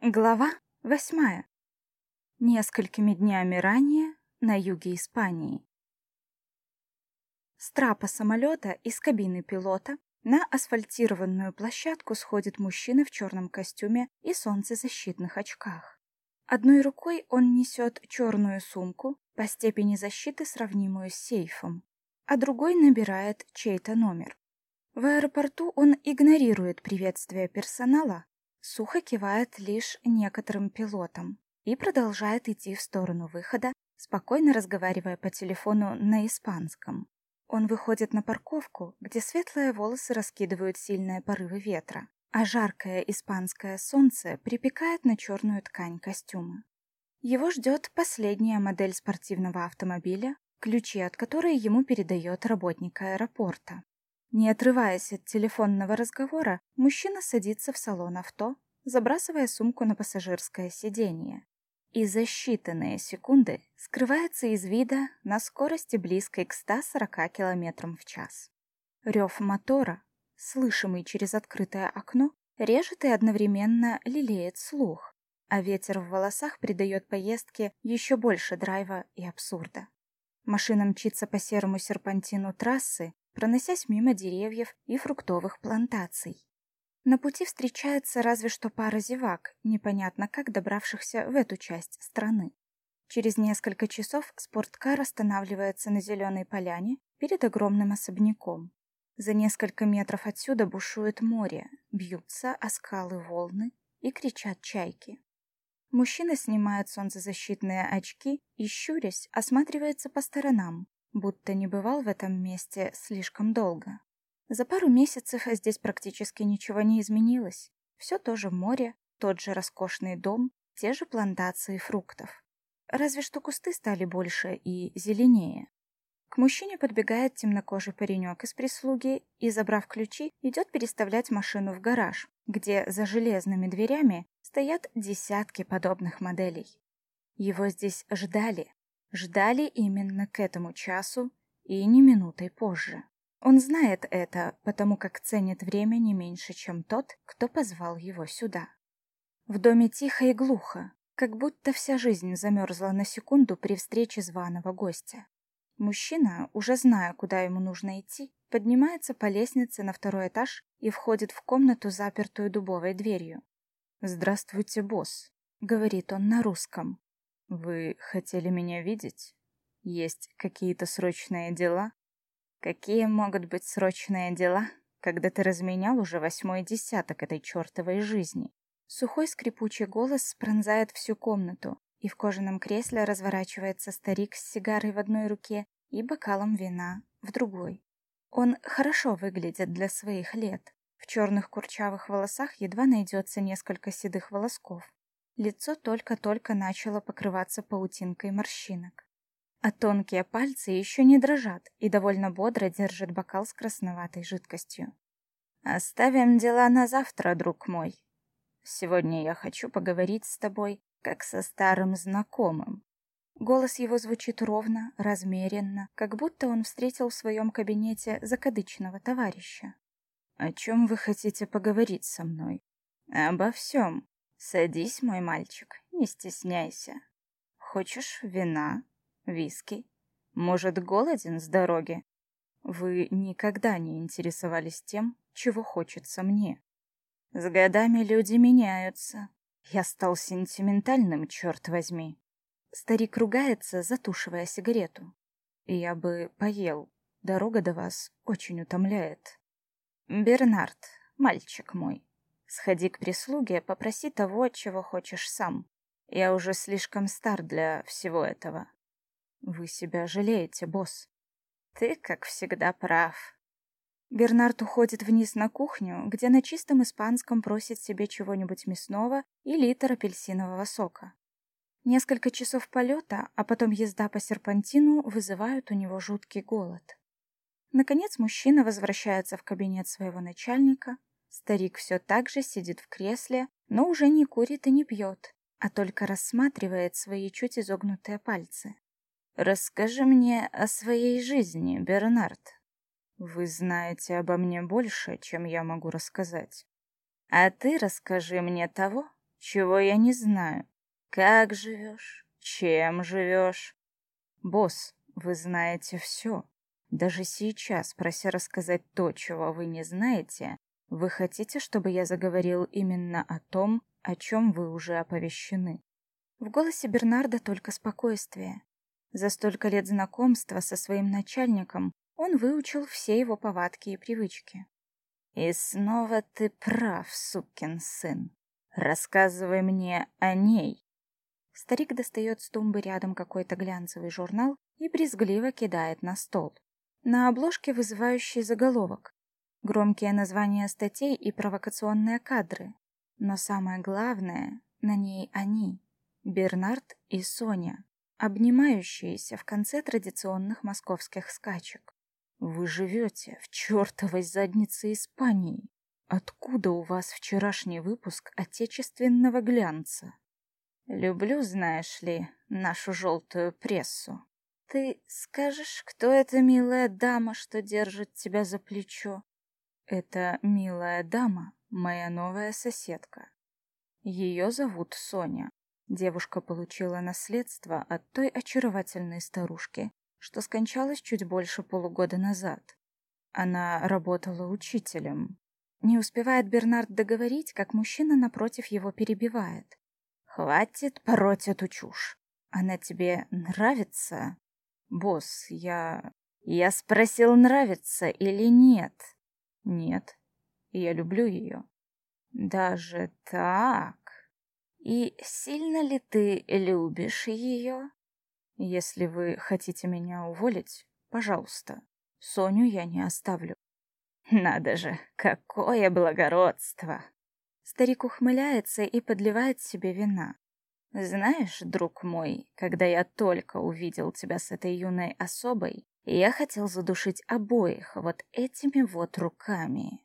Глава восьмая. Несколькими днями ранее на юге Испании. С трапа самолета из кабины пилота на асфальтированную площадку сходит мужчина в черном костюме и солнцезащитных очках. Одной рукой он несет черную сумку, по степени защиты сравнимую с сейфом, а другой набирает чей-то номер. В аэропорту он игнорирует приветствие персонала, сухо кивает лишь некоторым пилотам и продолжает идти в сторону выхода, спокойно разговаривая по телефону на испанском. Он выходит на парковку, где светлые волосы раскидывают сильные порывы ветра, а жаркое испанское солнце припекает на черную ткань костюма. Его ждет последняя модель спортивного автомобиля, ключи от которой ему передает работник аэропорта. Не отрываясь от телефонного разговора, мужчина садится в салон авто, забрасывая сумку на пассажирское сиденье. И за считанные секунды скрывается из вида на скорости близкой к 140 км в час. Рев мотора, слышимый через открытое окно, режет и одновременно лелеет слух, а ветер в волосах придает поездке еще больше драйва и абсурда. Машина мчится по серому серпантину трассы, проносясь мимо деревьев и фруктовых плантаций. На пути встречается разве что пара зевак, непонятно как добравшихся в эту часть страны. Через несколько часов спорткар останавливается на зеленой поляне перед огромным особняком. За несколько метров отсюда бушует море, бьются о скалы волны и кричат чайки. Мужчина снимает солнцезащитные очки и, щурясь, осматривается по сторонам, будто не бывал в этом месте слишком долго. За пару месяцев здесь практически ничего не изменилось. Все то же море, тот же роскошный дом, те же плантации фруктов. Разве что кусты стали больше и зеленее. К мужчине подбегает темнокожий паренек из прислуги и, забрав ключи, идет переставлять машину в гараж, где за железными дверями стоят десятки подобных моделей. Его здесь ждали, ждали именно к этому часу и не минутой позже. Он знает это, потому как ценит время не меньше, чем тот, кто позвал его сюда. В доме тихо и глухо, как будто вся жизнь замерзла на секунду при встрече званого гостя. Мужчина, уже зная, куда ему нужно идти, поднимается по лестнице на второй этаж и входит в комнату, запертую дубовой дверью. «Здравствуйте, босс», — говорит он на русском. Вы хотели меня видеть? Есть какие-то срочные дела? Какие могут быть срочные дела, когда ты разменял уже восьмой десяток этой чертовой жизни? Сухой скрипучий голос пронзает всю комнату, и в кожаном кресле разворачивается старик с сигарой в одной руке и бокалом вина в другой. Он хорошо выглядит для своих лет. В черных курчавых волосах едва найдется несколько седых волосков. Лицо только-только начало покрываться паутинкой морщинок. А тонкие пальцы еще не дрожат и довольно бодро держат бокал с красноватой жидкостью. «Оставим дела на завтра, друг мой. Сегодня я хочу поговорить с тобой, как со старым знакомым». Голос его звучит ровно, размеренно, как будто он встретил в своем кабинете закадычного товарища. «О чем вы хотите поговорить со мной?» «Обо всем. Садись, мой мальчик, не стесняйся. Хочешь вина, виски? Может, голоден с дороги? Вы никогда не интересовались тем, чего хочется мне. С годами люди меняются. Я стал сентиментальным, черт возьми. Старик ругается, затушивая сигарету. Я бы поел. Дорога до вас очень утомляет. Бернард, мальчик мой, Сходи к прислуге, попроси того, чего хочешь сам. Я уже слишком стар для всего этого. Вы себя жалеете, босс. Ты, как всегда, прав. Бернард уходит вниз на кухню, где на чистом испанском просит себе чего-нибудь мясного и литр апельсинового сока. Несколько часов полета, а потом езда по серпантину вызывают у него жуткий голод. Наконец мужчина возвращается в кабинет своего начальника, Старик все так же сидит в кресле, но уже не курит и не пьет, а только рассматривает свои чуть изогнутые пальцы. «Расскажи мне о своей жизни, Бернард. Вы знаете обо мне больше, чем я могу рассказать. А ты расскажи мне того, чего я не знаю? Как живешь? Чем живешь? Босс, вы знаете все. Даже сейчас, прося рассказать то, чего вы не знаете, вы хотите, чтобы я заговорил именно о том, о чем вы уже оповещены? В голосе Бернарда только спокойствие. За столько лет знакомства со своим начальником он выучил все его повадки и привычки. «И снова ты прав, сукин сын. Рассказывай мне о ней». Старик достает с тумбы рядом какой-то глянцевый журнал и брезгливо кидает на стол. На обложке вызывающий заголовок. Громкие названия статей и провокационные кадры. Но самое главное, на ней они, Бернард и Соня, обнимающиеся в конце традиционных московских скачек. Вы живете в чертовой заднице Испании. Откуда у вас вчерашний выпуск отечественного глянца? Люблю, знаешь ли, нашу желтую прессу. Ты скажешь, кто эта милая дама, что держит тебя за плечо? Это милая дама, моя новая соседка. Ее зовут Соня. Девушка получила наследство от той очаровательной старушки, что скончалась чуть больше полугода назад. Она работала учителем. Не успевает Бернард договорить, как мужчина напротив его перебивает. «Хватит пороть эту чушь. Она тебе нравится?» «Босс, я...» «Я спросил, нравится или нет?» «Нет, я люблю ее». «Даже так?» И сильно ли ты любишь ее? Если вы хотите меня уволить, пожалуйста, Соню я не оставлю. Надо же, какое благородство! Старик ухмыляется и подливает себе вина. Знаешь, друг мой, когда я только увидел тебя с этой юной особой, я хотел задушить обоих вот этими вот руками.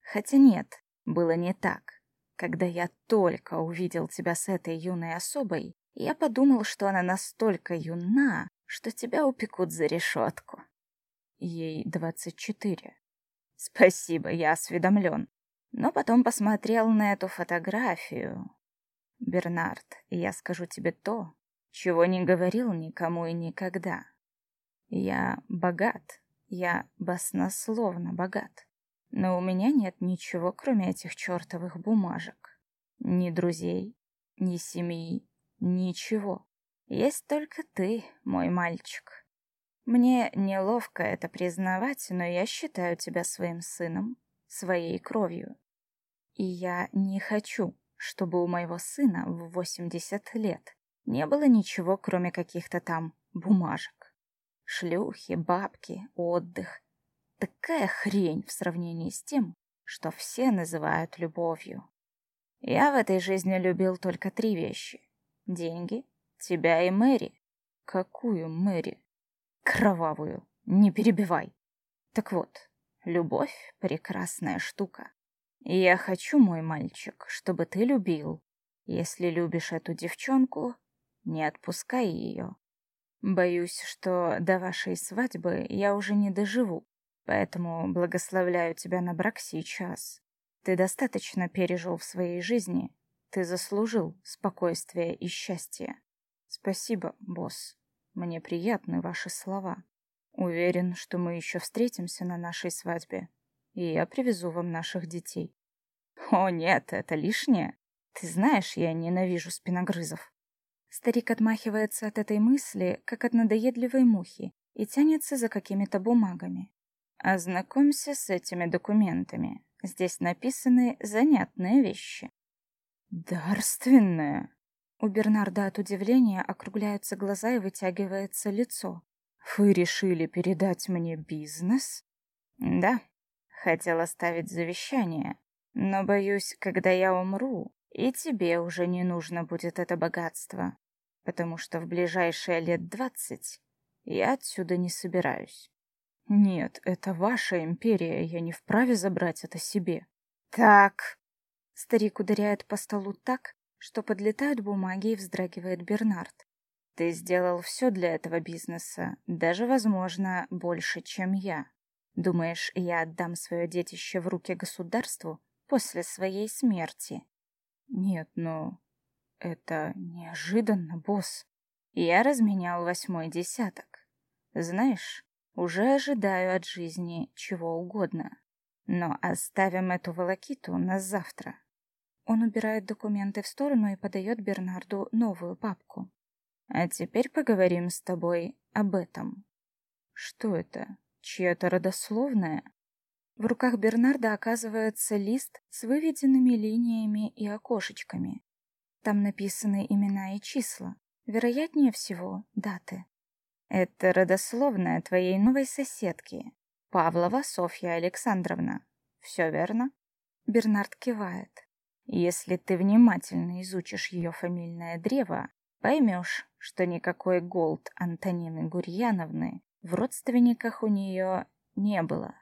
Хотя нет, было не так. Когда я только увидел тебя с этой юной особой, я подумал, что она настолько юна, что тебя упекут за решетку. Ей двадцать четыре. Спасибо, я осведомлен. Но потом посмотрел на эту фотографию. Бернард, я скажу тебе то, чего не говорил никому и никогда. Я богат, я баснословно богат. Но у меня нет ничего, кроме этих чертовых бумажек. Ни друзей, ни семьи, ничего. Есть только ты, мой мальчик. Мне неловко это признавать, но я считаю тебя своим сыном, своей кровью. И я не хочу, чтобы у моего сына в 80 лет не было ничего, кроме каких-то там бумажек. Шлюхи, бабки, отдых — Такая хрень в сравнении с тем, что все называют любовью. Я в этой жизни любил только три вещи. Деньги, тебя и Мэри. Какую Мэри? Кровавую. Не перебивай. Так вот, любовь — прекрасная штука. И я хочу, мой мальчик, чтобы ты любил. Если любишь эту девчонку, не отпускай ее. Боюсь, что до вашей свадьбы я уже не доживу. Поэтому благословляю тебя на брак сейчас. Ты достаточно пережил в своей жизни. Ты заслужил спокойствие и счастье. Спасибо, босс. Мне приятны ваши слова. Уверен, что мы еще встретимся на нашей свадьбе, и я привезу вам наших детей. О, нет, это лишнее. Ты знаешь, я ненавижу спиногрызов. Старик отмахивается от этой мысли, как от надоедливой мухи, и тянется за какими-то бумагами. Ознакомься с этими документами. Здесь написаны занятные вещи. Дарственные. У Бернарда от удивления округляются глаза и вытягивается лицо. Вы решили передать мне бизнес? Да. Хотел оставить завещание. Но боюсь, когда я умру, и тебе уже не нужно будет это богатство, потому что в ближайшие лет двадцать я отсюда не собираюсь. Нет, это ваша империя, я не вправе забрать это себе. Так. Старик ударяет по столу так, что подлетают бумаги и вздрагивает Бернард. Ты сделал все для этого бизнеса, даже, возможно, больше, чем я. Думаешь, я отдам свое детище в руки государству после своей смерти? Нет, но это неожиданно, босс. Я разменял восьмой десяток. Знаешь, уже ожидаю от жизни чего угодно. Но оставим эту волокиту на завтра. Он убирает документы в сторону и подает Бернарду новую папку. А теперь поговорим с тобой об этом. Что это? Чья-то родословная? В руках Бернарда оказывается лист с выведенными линиями и окошечками. Там написаны имена и числа, вероятнее всего, даты. Это родословная твоей новой соседки, Павлова Софья Александровна. Все верно? Бернард кивает. Если ты внимательно изучишь ее фамильное древо, поймешь, что никакой Голд Антонины Гурьяновны в родственниках у нее не было.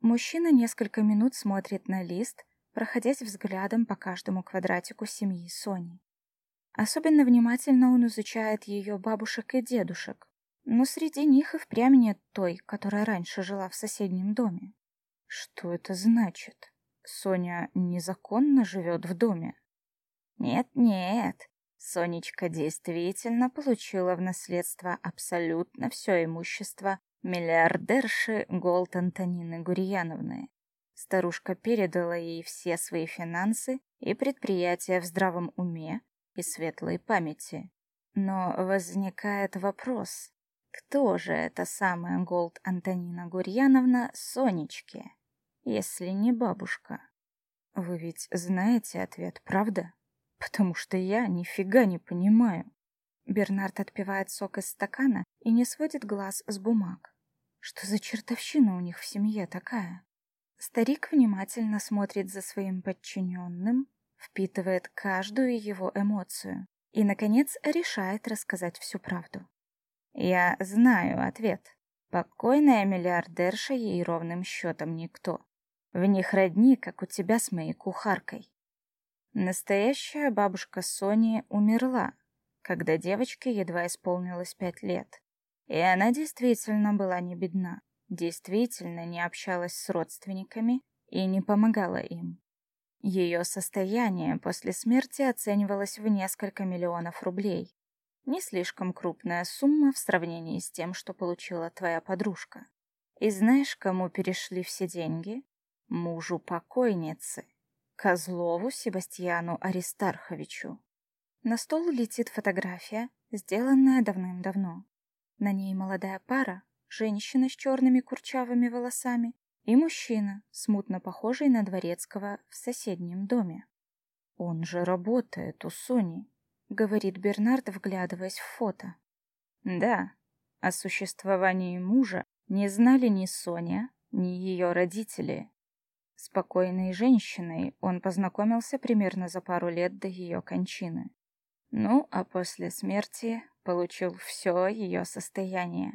Мужчина несколько минут смотрит на лист, проходясь взглядом по каждому квадратику семьи Сони. Особенно внимательно он изучает ее бабушек и дедушек, но среди них и впрямь нет той, которая раньше жила в соседнем доме. Что это значит? Соня незаконно живет в доме? Нет-нет, Сонечка действительно получила в наследство абсолютно все имущество миллиардерши Голд Антонины Гурьяновны. Старушка передала ей все свои финансы и предприятия в здравом уме и светлой памяти. Но возникает вопрос, кто же эта самая Голд Антонина Гурьяновна Сонечке, если не бабушка? Вы ведь знаете ответ, правда? Потому что я нифига не понимаю. Бернард отпивает сок из стакана и не сводит глаз с бумаг. Что за чертовщина у них в семье такая? Старик внимательно смотрит за своим подчиненным, впитывает каждую его эмоцию и, наконец, решает рассказать всю правду. Я знаю ответ. Покойная миллиардерша ей ровным счетом никто. В них родни, как у тебя с моей кухаркой. Настоящая бабушка Сони умерла, когда девочке едва исполнилось пять лет. И она действительно была не бедна, действительно не общалась с родственниками и не помогала им. Ее состояние после смерти оценивалось в несколько миллионов рублей. Не слишком крупная сумма в сравнении с тем, что получила твоя подружка. И знаешь, кому перешли все деньги? Мужу покойницы, Козлову Себастьяну Аристарховичу. На стол летит фотография, сделанная давным-давно. На ней молодая пара, женщина с черными курчавыми волосами и мужчина, смутно похожий на дворецкого в соседнем доме. «Он же работает у Сони», — говорит Бернард, вглядываясь в фото. «Да, о существовании мужа не знали ни Соня, ни ее родители. Спокойной женщиной он познакомился примерно за пару лет до ее кончины. Ну, а после смерти получил все ее состояние.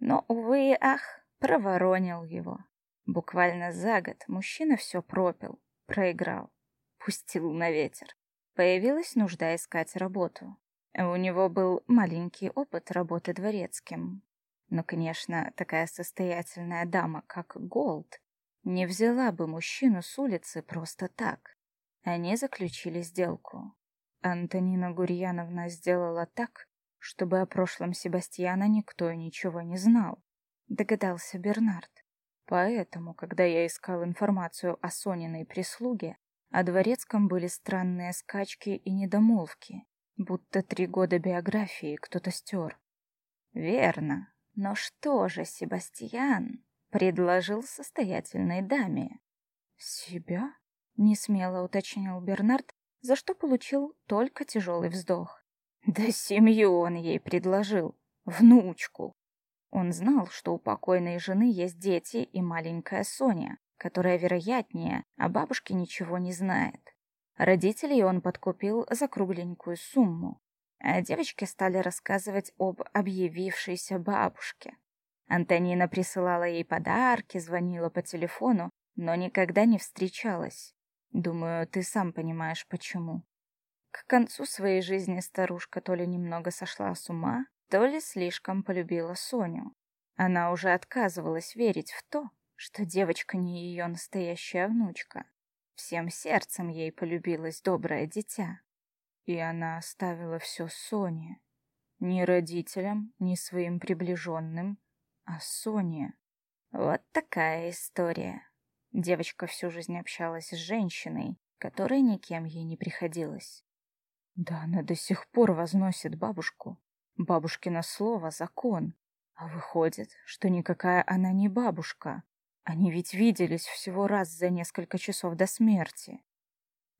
Но, увы и ах, проворонил его. Буквально за год мужчина все пропил, проиграл, пустил на ветер. Появилась нужда искать работу. У него был маленький опыт работы дворецким. Но, конечно, такая состоятельная дама, как Голд, не взяла бы мужчину с улицы просто так. Они заключили сделку. Антонина Гурьяновна сделала так, чтобы о прошлом Себастьяна никто ничего не знал, догадался Бернард. Поэтому, когда я искал информацию о Сониной прислуге, о дворецком были странные скачки и недомолвки, будто три года биографии кто-то стер. Верно. Но что же Себастьян предложил состоятельной даме? Себя? Несмело уточнил Бернард, за что получил только тяжелый вздох. Да семью он ей предложил, внучку. Он знал, что у покойной жены есть дети и маленькая Соня, которая, вероятнее, о бабушке ничего не знает. Родителей он подкупил за кругленькую сумму, а девочки стали рассказывать об объявившейся бабушке. Антонина присылала ей подарки, звонила по телефону, но никогда не встречалась. Думаю, ты сам понимаешь, почему. К концу своей жизни старушка то ли немного сошла с ума, то ли слишком полюбила Соню. Она уже отказывалась верить в то, что девочка не ее настоящая внучка. Всем сердцем ей полюбилось доброе дитя. И она оставила все Соне. Ни родителям, ни своим приближенным, а Соне. Вот такая история. Девочка всю жизнь общалась с женщиной, которой никем ей не приходилось. Да она до сих пор возносит бабушку. Бабушкино слово — закон. А выходит, что никакая она не бабушка. Они ведь виделись всего раз за несколько часов до смерти.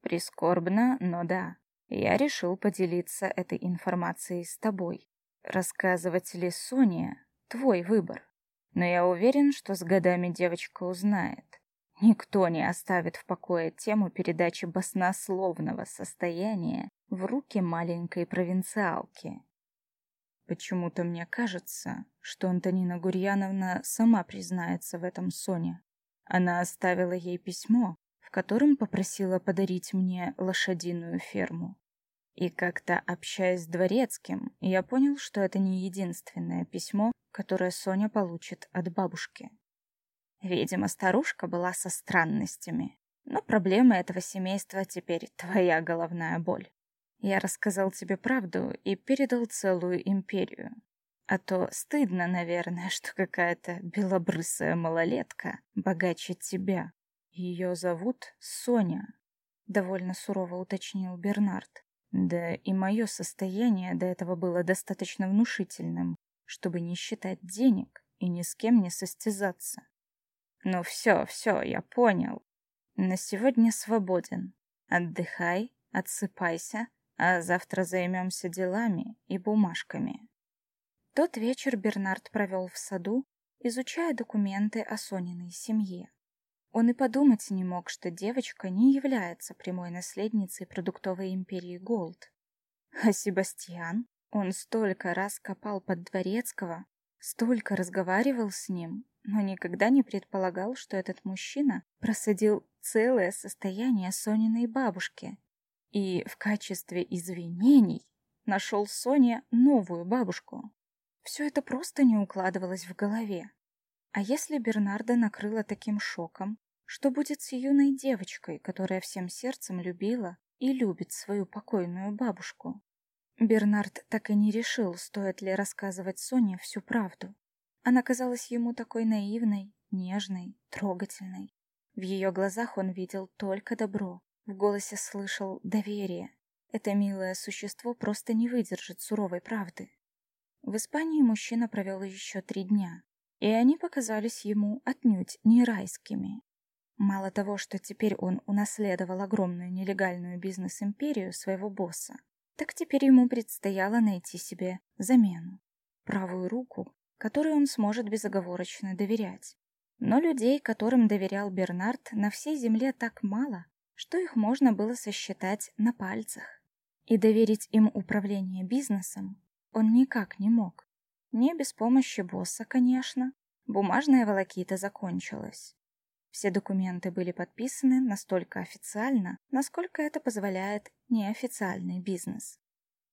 Прискорбно, но да. Я решил поделиться этой информацией с тобой. Рассказывать ли Соне — твой выбор. Но я уверен, что с годами девочка узнает. Никто не оставит в покое тему передачи баснословного состояния в руки маленькой провинциалки. Почему-то мне кажется, что Антонина Гурьяновна сама признается в этом Соне. Она оставила ей письмо, в котором попросила подарить мне лошадиную ферму. И как-то общаясь с дворецким, я понял, что это не единственное письмо, которое Соня получит от бабушки. Видимо, старушка была со странностями, но проблемы этого семейства теперь твоя головная боль. Я рассказал тебе правду и передал целую империю. А то стыдно, наверное, что какая-то белобрысая малолетка богаче тебя. Ее зовут Соня, — довольно сурово уточнил Бернард. Да и мое состояние до этого было достаточно внушительным, чтобы не считать денег и ни с кем не состязаться. Ну все, все, я понял. На сегодня свободен. Отдыхай, отсыпайся, а завтра займемся делами и бумажками. Тот вечер Бернард провел в саду, изучая документы о Сониной семье. Он и подумать не мог, что девочка не является прямой наследницей продуктовой империи Голд. А Себастьян, он столько раз копал под Дворецкого, столько разговаривал с ним, но никогда не предполагал, что этот мужчина просадил целое состояние Сониной бабушки и в качестве извинений нашел Соне новую бабушку. Все это просто не укладывалось в голове. А если Бернарда накрыла таким шоком, что будет с юной девочкой, которая всем сердцем любила и любит свою покойную бабушку? Бернард так и не решил, стоит ли рассказывать Соне всю правду. Она казалась ему такой наивной, нежной, трогательной. В ее глазах он видел только добро, в голосе слышал доверие. Это милое существо просто не выдержит суровой правды. В Испании мужчина провел еще три дня, и они показались ему отнюдь не райскими. Мало того, что теперь он унаследовал огромную нелегальную бизнес-империю своего босса, так теперь ему предстояло найти себе замену. Правую руку, которой он сможет безоговорочно доверять. Но людей, которым доверял Бернард, на всей земле так мало, что их можно было сосчитать на пальцах. И доверить им управление бизнесом он никак не мог. Не без помощи босса, конечно. Бумажная волокита закончилась. Все документы были подписаны настолько официально, насколько это позволяет неофициальный бизнес.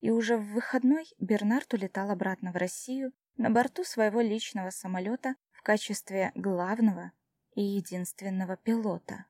И уже в выходной Бернард улетал обратно в Россию на борту своего личного самолета в качестве главного и единственного пилота.